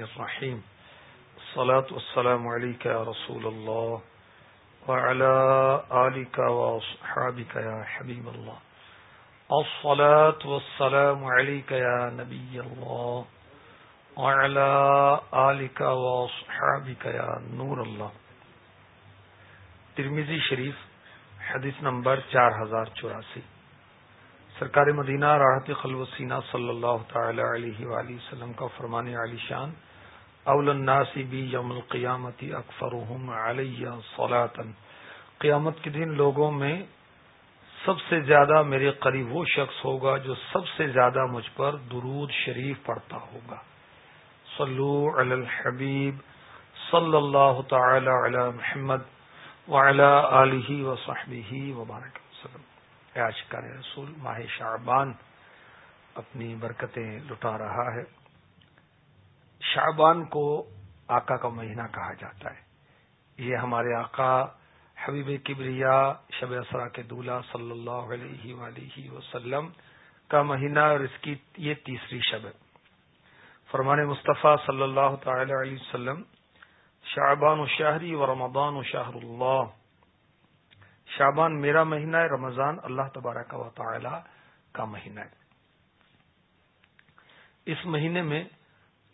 الرحيم. الصلاة والسلام عليك يا رسول الله وعلى آلك وصحابك يا حبيب الله. الصلاة والسلام عليك يا نبي الله وعلى آلك وصحابك يا نور الله. ترمیزی شریف، حدیث نمبر چار ہزار چوراسی. سرکار مدینہ راحت خلو سینہ صلی اللہ تعالی علیہ وآلہ وسلم کا فرمان علی شان، اول الناس بی یوم القیامتی اکثرهم علیہ صلاتا قیامت کے دن لوگوں میں سب سے زیادہ میرے قریب وہ شخص ہوگا جو سب سے زیادہ مجھ پر درود شریف پڑھتا ہوگا۔ صلو علی الحبیب صلی اللہ تعالی علی محمد وعلی آلہ وصحبہ وبارک۔ وسلم عاشقان رسول ماہ شعبان اپنی برکتیں لٹا رہا ہے۔ شعبان کو آقا کا مہینہ کہا جاتا ہے۔ یہ ہمارے آقا حبیب کبریا شب اسرا کے دولہ صلی اللہ علیہ ولیہ وسلم کا مہینہ اور اس کی یہ تیسری شب ہے۔ فرمان مصطفیٰ صلی اللہ تعالی علیہ وسلم، شعبان و شاہری و رمضان و شاہر اللہ شابان میرا مہینہ ہے، رمضان اللہ تبارک و تعالی کا مہینہ ہے۔ اس مہینے میں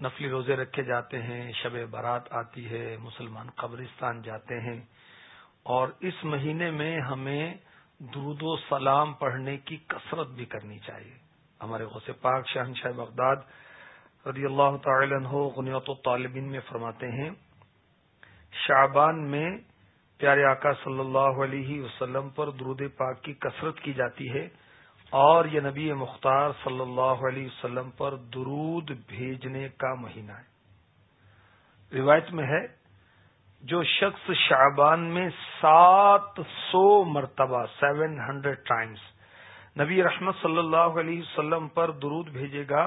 نفلی روزے رکھے جاتے ہیں، شب برات آتی ہے، مسلمان قبرستان جاتے ہیں۔ اور اس مہینے میں ہمیں درود و سلام پڑھنے کی کثرت بھی کرنی چاہیے۔ ہمارے غوث پاک شہنشاہ بغداد رضی اللہ تعالی عنہ غنیت و طالبین میں فرماتے ہیں، شعبان میں پیارے آقا صلی اللہ علیہ وسلم پر درود پاک کی کثرت کی جاتی ہے اور یہ نبی مختار صلی اللہ علیہ وسلم پر درود بھیجنے کا مہینہ ہے۔ روایت میں ہے، جو شخص شعبان میں سات سو مرتبہ، سیون ہنڈریڈ ٹائمز، نبی رحمت صلی اللہ علیہ وسلم پر درود بھیجے گا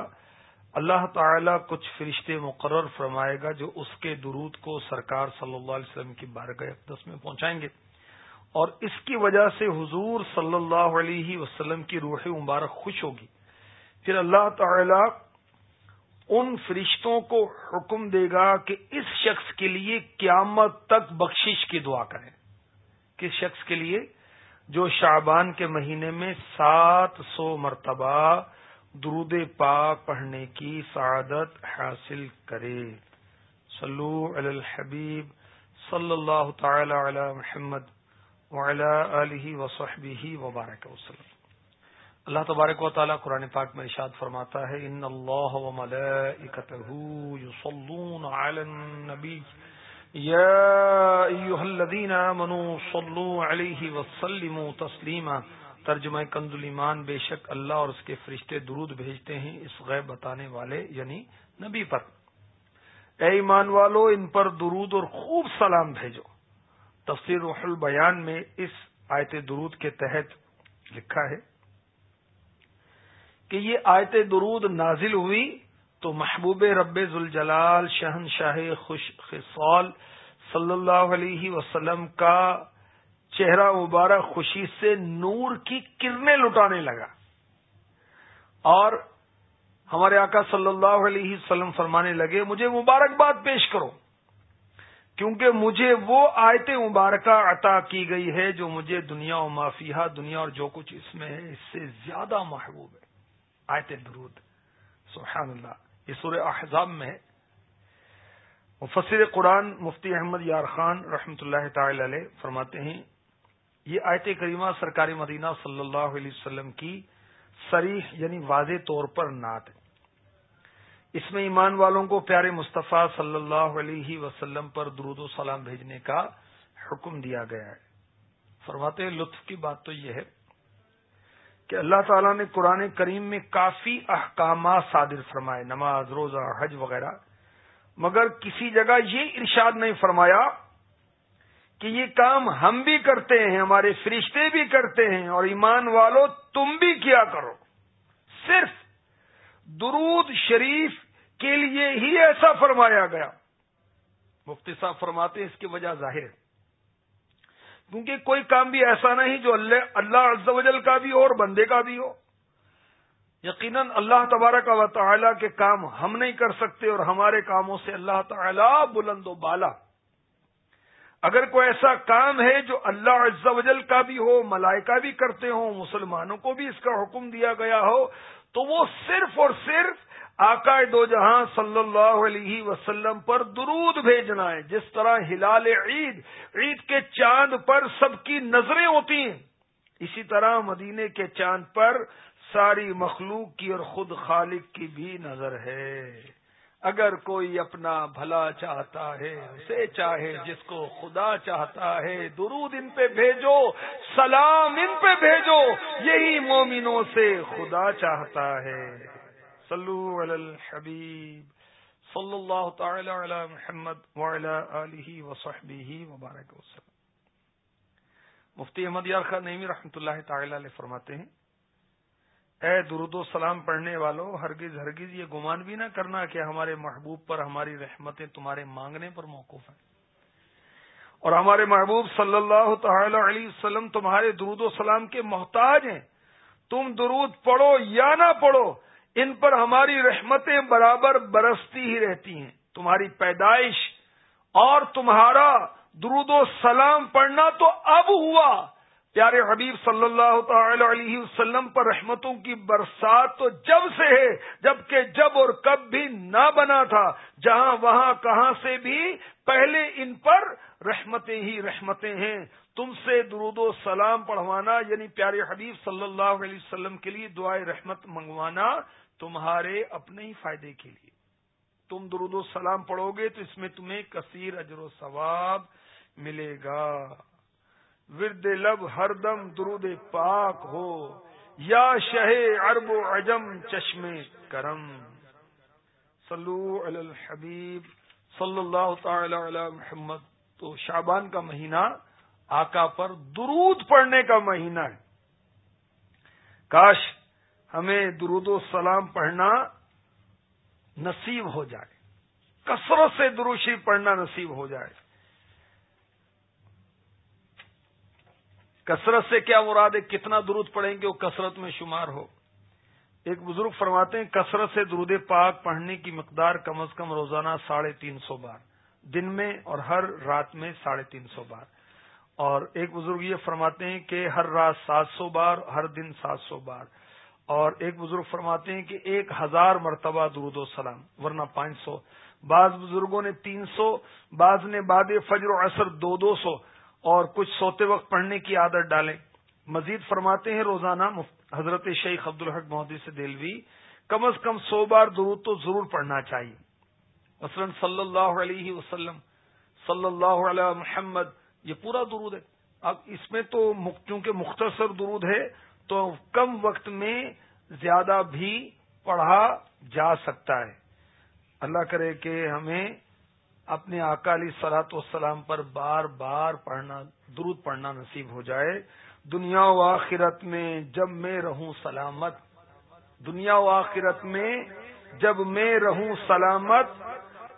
اللہ تعالی کچھ فرشتے مقرر فرمائے گا جو اس کے درود کو سرکار صلی اللہ علیہ وسلم کی بارگاہ اقدس میں پہنچائیں گے۔ اور اس کی وجہ سے حضور صلی اللہ علیہ وسلم کی روح مبارک خوش ہوگی۔ پھر اللہ تعالی ان فرشتوں کو حکم دے گا کہ اس شخص کے لیے قیامت تک بخشش کی دعا کریں۔ کس شخص کے لیے؟ جو شعبان کے مہینے میں سات سو مرتبہ درود پاک پڑھنے کی سعادت حاصل کرے۔ صلو علی الحبیب صلی اللہ تعالی علی محمد وعلی آلہ وصحبہ وبارک وسلم۔ اللہ تبارک و تعالی قرآن پاک میں ارشاد فرماتا ہے، ان اللہ و ملائکتہ یصلون علی النبی۔ یا ایوہ الذین آمنوا صلو علیہ وسلموا تسلیما۔ ترجمہ کند ایمان بے شک اللہ اور اس کے فرشتے درود بھیجتے ہیں اس غیب بتانے والے یعنی نبی پر۔ اے ایمان والو، ان پر درود اور خوب سلام بھیجو۔ تفسیر روح البیان میں اس آیت درود کے تحت لکھا ہے کہ یہ آیت درود نازل ہوئی تو محبوب رب ذوالجلال شہن شاہ خوش خصال صلی اللہ علیہ وسلم کا چہرہ مبارک خوشی سے نور کی کرنیں لٹانے لگا۔ اور ہمارے آقا صلی اللہ علیہ وسلم فرمانے لگے، مجھے مبارکباد پیش کرو، کیونکہ مجھے وہ آیت مبارکہ عطا کی گئی ہے جو مجھے دنیا و مافیہ، دنیا اور جو کچھ اس میں ہے، اس سے زیادہ محبوب ہے۔ آیت درود۔ سبحان اللہ، یہ سورہ احزاب میں ہے۔ مفسر قرآن مفتی احمد یار خان رحمۃ اللہ تعالی علیہ فرماتے ہیں یہ آیت کریمہ سرکاری مدینہ صلی اللہ علیہ وسلم کی سریح یعنی واضح طور پر نعت ہے۔ اس میں ایمان والوں کو پیارے مصطفیٰ صلی اللہ علیہ وسلم پر درود و سلام بھیجنے کا حکم دیا گیا ہے۔ فرماتے لطف کی بات تو یہ ہے کہ اللہ تعالیٰ نے قرآن کریم میں کافی احکامات صادر فرمائے، نماز، روزہ، حج وغیرہ، مگر کسی جگہ یہ ارشاد نہیں فرمایا کہ یہ کام ہم بھی کرتے ہیں، ہمارے فرشتے بھی کرتے ہیں، اور ایمان والو، تم بھی کیا کرو۔ صرف درود شریف کے لیے ہی ایسا فرمایا گیا۔ مفتی صاحب فرماتے ہیں، اس کی وجہ ظاہر ہے۔ کیونکہ کوئی کام بھی ایسا نہیں جو اللہ اللہ عز و جل کا بھی ہو اور بندے کا بھی ہو۔ یقیناً اللہ تبارک و تعالی کے کام ہم نہیں کر سکتے اور ہمارے کاموں سے اللہ تعالی بلند و بالا۔ اگر کوئی ایسا کام ہے جو اللہ عز و جل کا بھی ہو، ملائکہ بھی کرتے ہوں، مسلمانوں کو بھی اس کا حکم دیا گیا ہو، تو وہ صرف اور صرف آقا دو جہاں صلی اللہ علیہ وسلم پر درود بھیجنا ہے۔ جس طرح ہلال عید عید کے چاند پر سب کی نظریں ہوتی ہیں، اسی طرح مدینے کے چاند پر ساری مخلوق کی اور خود خالق کی بھی نظر ہے۔ اگر کوئی اپنا بھلا چاہتا ہے، اسے چاہے جس کو خدا چاہتا ہے، درود ان پہ بھیجو، سلام ان پہ بھیجو، یہی مومنوں سے خدا چاہتا ہے۔ صلو علی الحبیب، صلی اللہ تعالی علی محمد وعلی وصحبہ وبارک وسلم۔ مفتی احمد یار خان نعمی رحمۃ اللہ تعالی علیہ فرماتے ہیں اے درود و سلام پڑھنے والوں ہرگز ہرگز یہ گمان بھی نہ کرنا کہ ہمارے محبوب پر ہماری رحمتیں تمہارے مانگنے پر موقف ہیں۔ اور ہمارے محبوب صلی اللہ تعالی علیہ وسلم تمہارے درود و سلام کے محتاج ہیں۔ تم درود پڑھو یا نہ پڑھو، ان پر ہماری رحمتیں برابر برستی ہی رہتی ہیں۔ تمہاری پیدائش اور تمہارا درود و سلام پڑھنا تو اب ہوا۔ پیارے حبیب صلی اللہ تعالی علیہ وسلم پر رحمتوں کی برسات تو جب سے ہے، جبکہ جب اور کب بھی نہ بنا تھا، جہاں وہاں کہاں سے بھی پہلے ان پر رحمتیں ہی رحمتیں ہیں۔ تم سے درود و سلام پڑھوانا یعنی پیارے حبیب صلی اللہ علیہ وسلم کے لیے دعائیں رحمت منگوانا تمہارے اپنے ہی فائدے کے لیے۔ تم درود و سلام پڑھو گے تو اس میں تمہیں کثیر اجر و ثواب ملے گا۔ ورد لب ہر دم درود پاک ہو، یا شہ ارب و عجم چشم کرم۔ صلو علی الحبیب، صلی اللہ تعالی علی محمد۔ تو شابان کا مہینہ آقا پر درود پڑھنے کا مہینہ ہے۔ کاش ہمیں درود و سلام پڑھنا نصیب ہو جائے۔ کثرت سے دروشی پڑھنا نصیب ہو جائے۔ کثرت سے کیا مراد ہے؟ کتنا درود پڑھیں گے وہ کثرت میں شمار ہو؟ ایک بزرگ فرماتے ہیں، کثرت سے درود پاک پڑھنے کی مقدار کم از کم روزانہ ساڑھے تین سو بار، دن میں اور ہر رات میں ساڑھے تین سو بار۔ اور ایک بزرگ یہ فرماتے ہیں کہ ہر رات سات سو بار، ہر دن سات سو بار۔ اور ایک بزرگ فرماتے ہیں کہ ایک ہزار مرتبہ درود و سلام، ورنہ پانچ سو۔ بعض بزرگوں نے تین سو، بعض نے باد فجر و اثر دو دو سو۔ اور کچھ سوتے وقت پڑھنے کی عادت ڈالیں۔ مزید فرماتے ہیں روزانہ حضرت شیخ عبد الحق مہدی سے دلوی کم از کم سو بار درود تو ضرور پڑھنا چاہیے۔ مثلا صلی اللہ علیہ وسلم، صلی اللہ علیہ محمد، یہ پورا درود ہے۔ اب اس میں تو چونکہ مختصر درود ہے، تو کم وقت میں زیادہ بھی پڑھا جا سکتا ہے۔ اللہ کرے کہ ہمیں اپنے اکالی سلاط وسلام پر بار بار پڑھنا، درود پڑھنا نصیب ہو جائے۔ دنیا و آخرت میں جب میں رہوں سلامت۔ دنیا و آخرت میں جب میں رہوں سلامت۔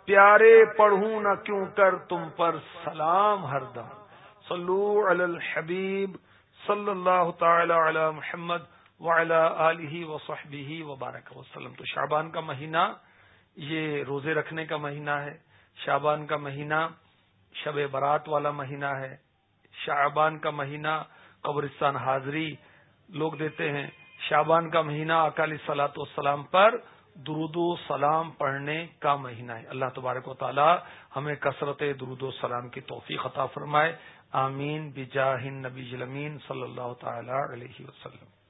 پیارے پڑھوں نہ کیوں کر تم پر سلام ہر دم۔ صلو علی الحبیب صلی اللہ تعالی علی محمد وعلی آلہ وصحبہ وبارک وسلم۔ تو شعبان کا مہینہ، یہ روزے رکھنے کا مہینہ ہے۔ شابان کا مہینہ شب برات والا مہینہ ہے۔ شعبان کا مہینہ قبرستان حاضری لوگ دیتے ہیں۔ شابان کا مہینہ اکالی سلاط والسلام پر درود و سلام پڑھنے کا مہینہ ہے۔ اللہ تبارک و تعالی ہمیں کثرت درود و سلام کی توفیق عطا فرمائے۔ آمین۔ بجاہ نبی جلمین صلی اللہ تعالی علیہ وسلم۔